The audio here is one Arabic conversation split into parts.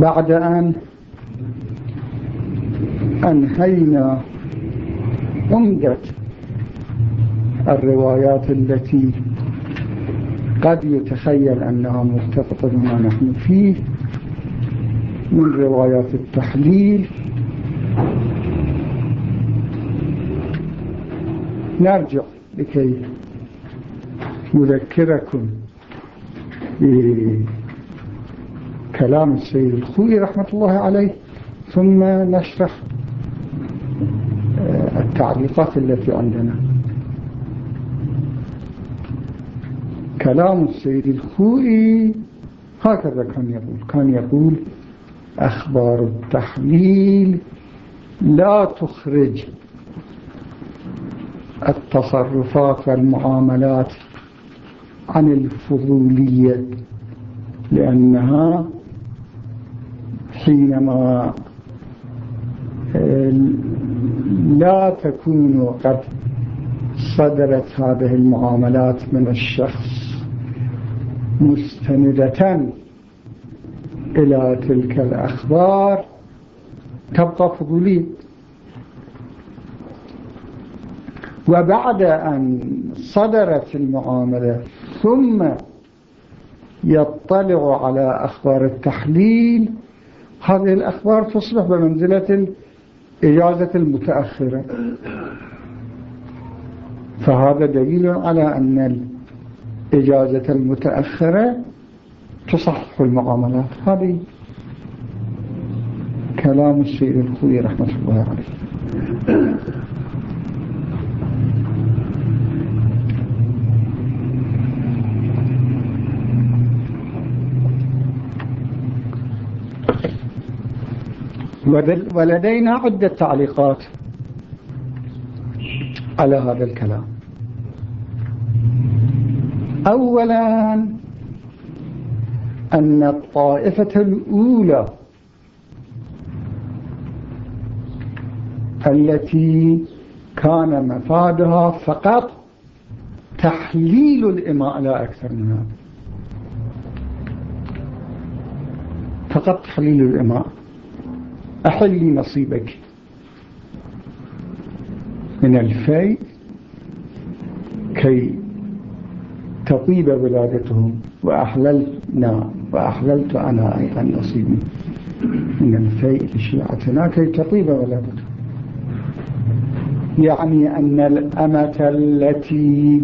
بعد أن أنهينا عمدة الروايات التي قد يتخيل أنها مرتبطة بما نحن فيه من روايات التحليل. نرجع لكي نذكركم. بكلام السيد الخوي رحمة الله عليه ثم نشرح آه، التعليقات التي عندنا. كلام السيد الخوي هكذا كان يقول كان يقول أخبار التحليل لا تخرج التصرفات والمعاملات عن الفضولية لأنها حينما لا تكون قد صدرت هذه المعاملات من الشخص مستندة إلى تلك الأخبار. تبقى فضولية وبعد أن صدرت المعاملة ثم يطلع على أخبار التحليل هذه الأخبار تصبح بمنزلة الإجازة المتأخرة. فهذا دليل على أن الإجازة المتأخرة تصحح المعاملات. هذه كلام السيد الخوي رحمة الله عليه. ولدينا عدة تعليقات على هذا الكلام. أولا أن الطائفة الأولى التي كان مفادها فقط تحليل الإماء لا أكثر من هذا. فقط تحليل الإماء. أحلي نصيبك. من الفي كي تطيب ولادتهم وأحللنا وأحللت أنا أيضا نصيبي. من الفيء لشيعتنا كي تطيب ولادتهم. يعني أن الأمة التي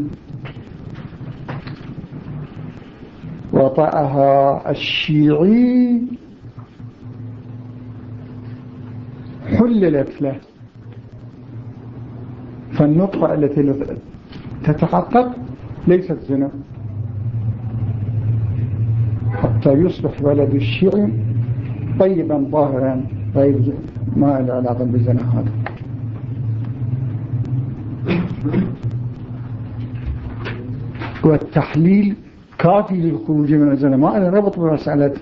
وطأها الشيعي حللت له فالنطفة التي تتحقق ليست زنا. حتى يصبح ولد الشيعي طيبا ظاهرا طيب ما له علاقة بالزنا هذا. والتحليل كافي للخروج من الزنا. ما له ربط بمسألة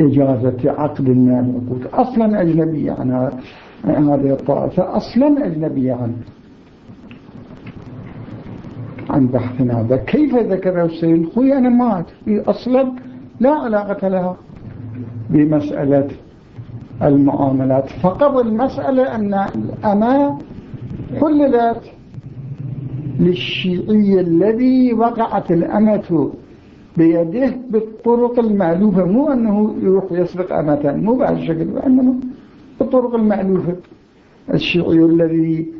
إجازة عقد العقود أصلا أجنبية عن هذه الطائفة أصلا أجنبية عن عن بحثنا هذا. كيف ذكر السيد الخوي أنا ما أدري. أصلا لا علاقة لها بمسألة المعاملات. فقط المسألة أن الأمة حللت للشيعي الذي وقعت الأمة بيده بالطرق المألوفة مو أنه يروح يسرق أمة مو بهالشكل وإنما بالطرق المألوفة. الشيعي الذي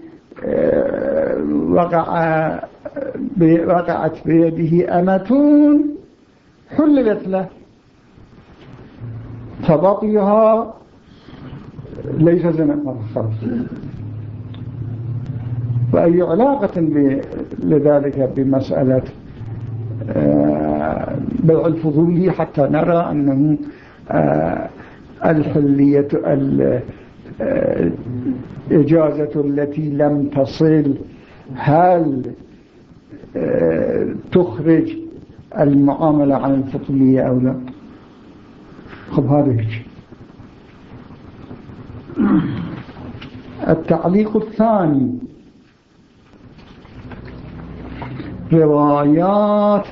آه، وقع وقعت بيده أمة حللت له. فبطيها ليس زنا. خلاص وأي علاقة لذلك بمسألة آه، بيع الفضولي حتى نرى أنه آه، الحلية الإجازة آه، التي لم تصل هل آه، تخرج المعاملة عن الفضولية أو لا؟ خب هذا هيك. التعليق الثاني. روايات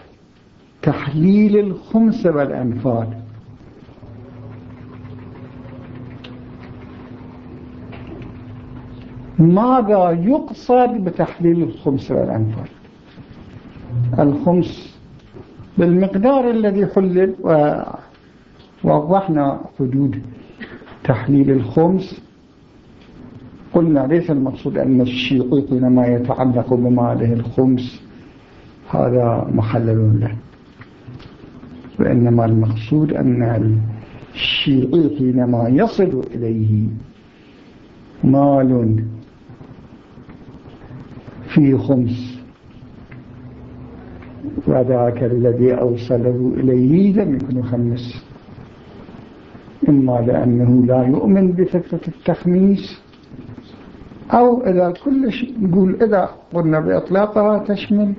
تحليل الخمس والأنفال. ماذا يقصد بتحليل الخمس والأنفال؟ الخمس بالمقدار الذي حلل ووضحنا حدود تحليل الخمس. قلنا ليس المقصود أن الشيعي حينما يتعلق بماله الخمس هذا محلل له. وإنما المقصود أن الشيعي حينما يصل إليه مال في خمس وذاك الذي أوصله إليه لم يكن خمس. إما لأنه لا يؤمن بفكرة التخميس أو إذا كل شيء نقول إذا قلنا بإطلاقها تشمل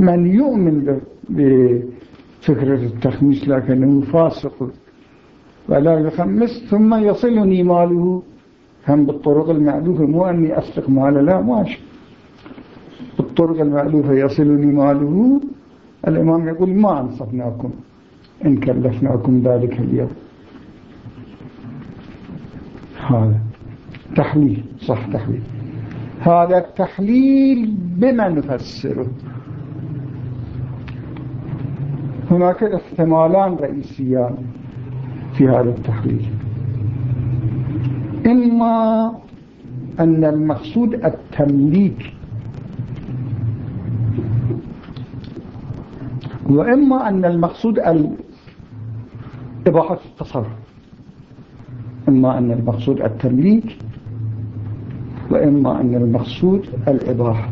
من يؤمن بفكرة التخميس لكنه فاسق. ولا يخمس ثم يصلني ماله. هم بالطرق المعلوفة. مو أني أسرق ماله لا ماشي. بالطرق المعلوفة يصلني ماله. الإمام يقول ما أنصفناكم إن كلفناكم ذلك اليوم. هذا تحليل صح تحليل. هذا التحليل بما نفسره. هناك احتمالان رئيسيان في هذا التحليل إما أن المقصود التمليك وإما أن المقصود إباحة التصرف. إما أن المقصود التمليك وإما أن المقصود الإباحة.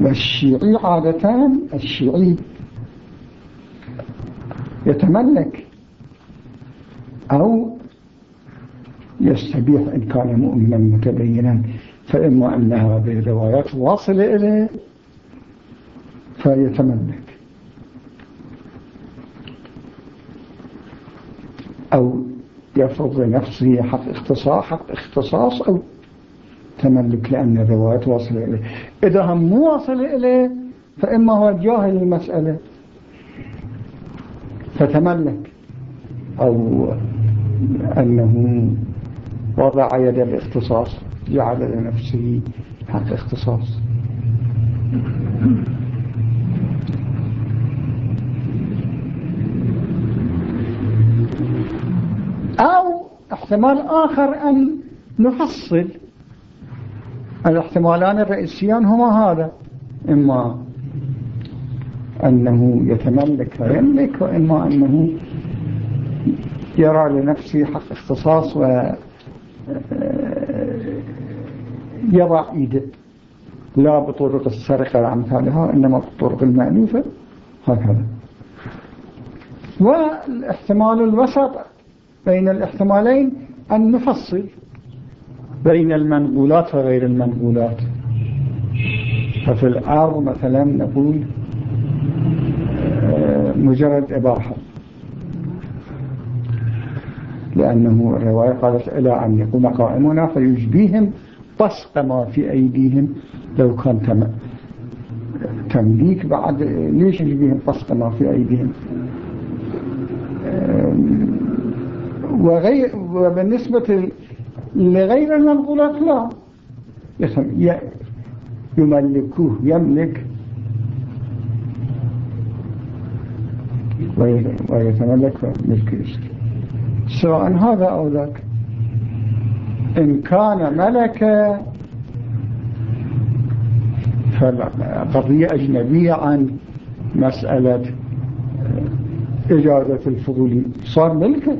والشيعي عادة الشيعي يتملك أو يستبيح إن كان مؤمنا متبينا فإما أن هذه الروايات واصلة إليه فيتملك. أو يفرض لنفسه حق اختصاص حق اختصاص أو تملك لأن الروايات واصلة إليه. إذا هم مو واصلة إليه فإما هو جاهل المسألة. فتملك. أو أنه وضع يد الاختصاص جعل لنفسه حق اختصاص. أو احتمال آخر أن نفصل الاحتمالان الرئيسيان هما هذا. إما أنه يتملك فيملك وإما أنه يرى لنفسه حق اختصاص و يضع إيده. لا بطرق السرقة وأمثالها إنما بالطرق المألوفة. هكذا. والإحتمال الوسط بين الاحتمالين أن نفصل بين المنقولات وغير المنقولات. ففي الأرض مثلا نقول آه، مجرد إباحة. لأنه الرواية قالت إلى أن يكون قائمنا فيجبيهم بسط ما في أيديهم لو كان تم تمليك بعد ليش يجبيهم بسط ما في أيديهم؟ وغير وبالنسبة لغير المنقولات لا يملكوه يملك. ويتملك ملك سواء هذا أو ذاك. إن كان ملكا فالقضية أجنبية عن مسألة إجازة الفضولي صار ملكا.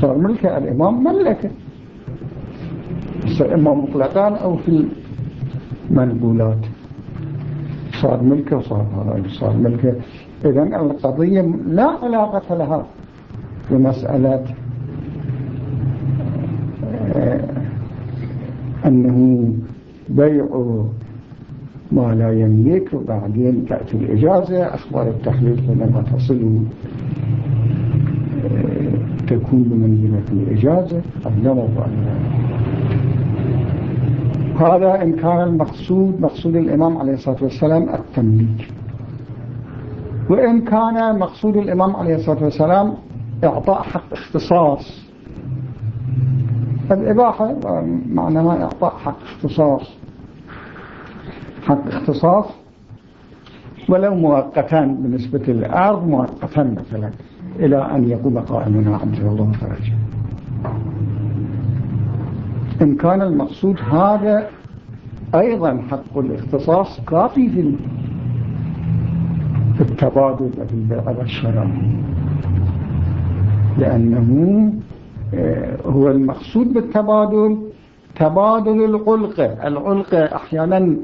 صار ملكه الإمام ملكه إما مطلقان أو في المنقولات صار ملكه وصار صار ملكه إذن القضية لا علاقة لها بمسألة آه، أنه بيع ما لا يملك وبعدين تأتي الإجازة أخبار التحليل حينما تصل تكون بمنزلة الإجازة موضوع هذا إن كان المقصود مقصود الإمام عليه الصلاة والسلام التمليك. وإن كان مقصود الإمام عليه الصلاة والسلام إعطاء حق اختصاص. الإباحة معناها إعطاء حق اختصاص. حق اختصاص ولو مؤقتا بالنسبة للأرض مؤقتا مثلا. إلى أن يقوم قائمنا عبد الله فرجه. إن كان المقصود هذا أيضا حق الاختصاص كافي في في التبادل البيع والشراء لأنه آه، هو المقصود بالتبادل تبادل العلقة. العلقة أحيانا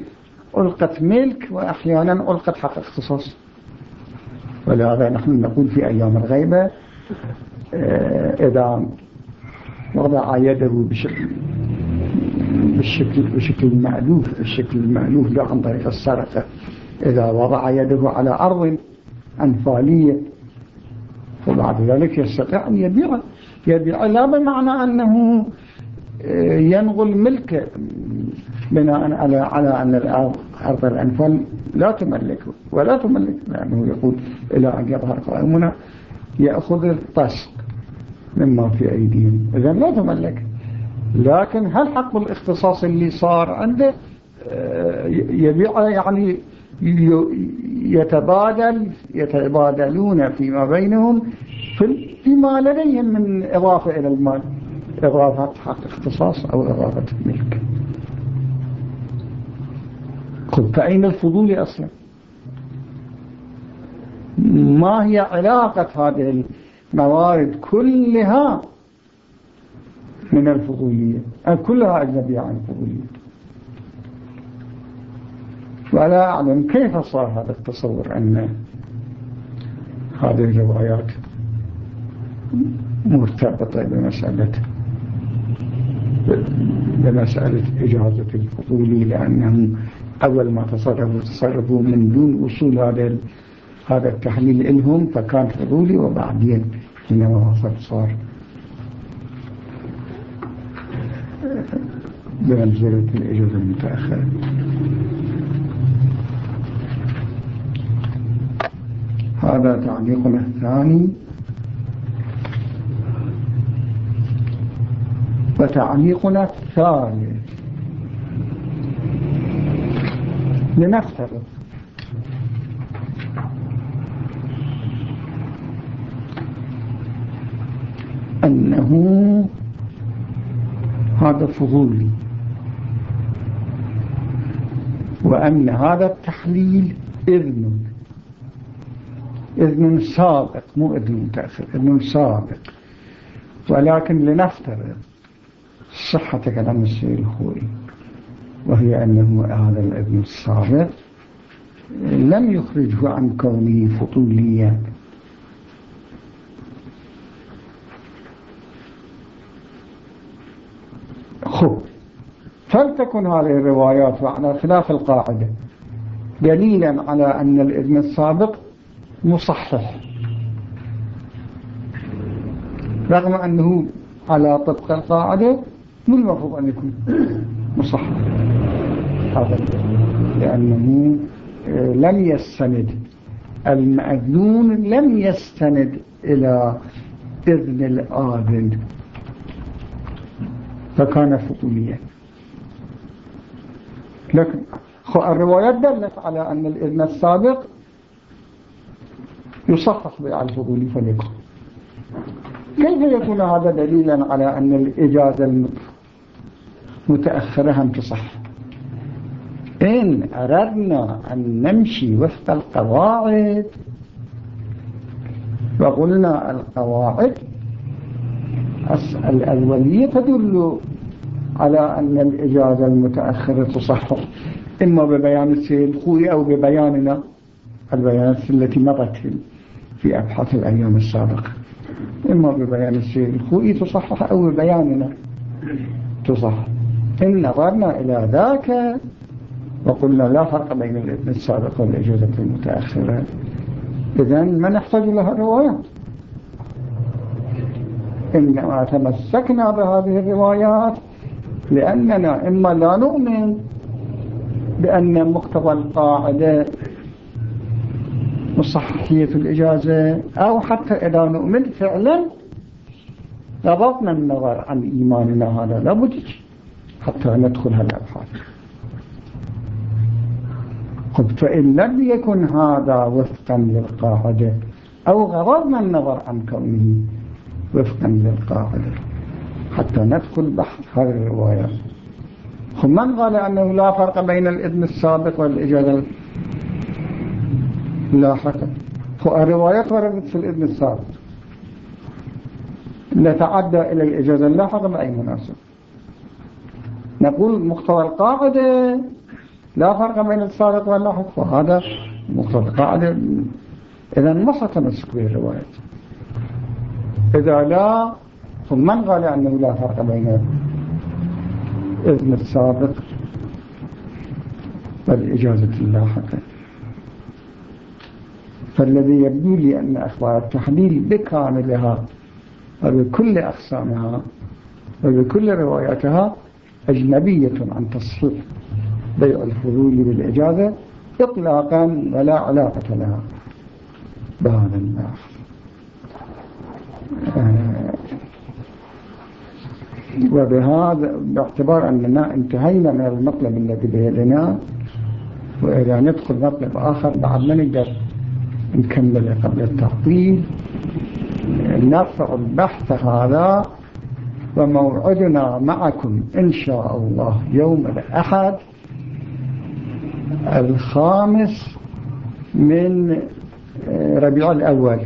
علقة ملك وأحيانا علقة حق اختصاص. ولهذا نحن نقول في أيام الغيبة آه، إذا وضع يده بشكل بالشكل بشكل المألوف بالشكل المألوف لا عن طريق السرقة. إذا وضع يده على أرض أنفالية وبعد ذلك يستطيع أن يبيع يبيع لا بمعنى أنه ينغل ملكه بناء على على أن أرض الأنفال لا تملك ولا تملك لأنه يقول إلى أن يظهر قائمنا يأخذ الطسق مما في أيديهم. إذا لا تملك. لكن هل حق الاختصاص اللي صار عنده؟ آه، يبيع يعني يتبادل يتبادلون فيما بينهم فيما لديهم من إضافة إلى المال. إضافة حق اختصاص أو إضافة ملك. فأين الفضول أصلا ما هي علاقة هذه الموارد كلها من الفضولية؟ كلها أجنبية عن الفضولية؟ ولا أعلم كيف صار هذا التصور أن هذه الروايات مرتبطة بمسألة بمسألة إجازة الفضولي لأنهم أول ما تصرفوا تصرفوا من دون وصول هذا هذا التحليل لهم فكان فضولي وبعدين حينما وصل صار. بمنزلة الإجازة المتأخرة. هذا تعليقنا الثاني. وتعليقنا الثالث لنفترض أنه هذا فضولي وأن هذا التحليل إذن. إذن سابق مو إذن متأخر إذن سابق. ولكن لنفترض صحة كلام السيد الخوي وهي أنه هذا الإذن السابق لم يخرجه عن كونه فطوليا. خب فلتكن هذه الروايات وعلى خلاف القاعدة. دليلا على أن الإذن السابق مصحح. رغم أنه على طبق القاعدة مو المفروض أن يكون مصحح هذا لأنه لم يستند. المأذون لم يستند إلى إذن الآذن. فكان فطوليا لكن الروايات دلت على أن الإذن السابق يصحح بالفضول فليكن. كيف يكون هذا دليلا على أن الإجازة المتأخرة هم تصح؟ إن أردنا أن نمشي وفق القواعد وقلنا القواعد الأولية تدل على أن الإجازة المتأخرة تصح إما ببيان السيد الخوي أو ببياننا البيانات التي مضت في أبحاث الأيام السابقة. إما ببيان السيد الخوي تصحح أو ببياننا. تصح إن نظرنا إلى ذاك وقلنا لا فرق بين الإذن السابق والإجازة المتأخرة. إذن ما نحتاج لها روايات إنما تمسكنا بهذه الروايات لأننا إما لا نؤمن بأن مقتضى القاعدة مصححية الإجازة أو حتى إذا نؤمن فعلا غضبنا النظر عن إيماننا هذا. لابد حتى ندخل هالأبحاث قلت فإن لم يكن هذا وفقا للقاعدة أو غضبنا النظر عن كونه وفقا للقاعدة حتى ندخل بحث هذه الروايات من قال أنه لا فرق بين الإذن السابق والإجازة؟ اللاحقة الروايات وردت في الإذن السابق نتعدى إلى الإجازة. اللاحقة بأي مناسب. نقول مقتضى القاعدة لا فرق بين السابق واللاحق وهذا مقتضى القاعدة. إذا ما ستمسك به الروايات إذا لا ثم من قال أنه لا فرق بين الإذن السابق والإجازة اللاحقة؟ فالذي يبدو لي أن أخبار التحليل بكاملها وبكل أقسامها وبكل رواياتها أجنبية عن تصحيح بيع الفضول بالإجازة إطلاقا ولا علاقة لها بهذا البحث. آه، وبهذا باعتبار أننا انتهينا من المطلب الذي بيدنا وإذا ندخل مطلب آخر بعد ما نقدر نكمل قبل التعطيل نرفع البحث هذا وموعدنا معكم إن شاء الله يوم الأحد الخامس من ربيع الأول.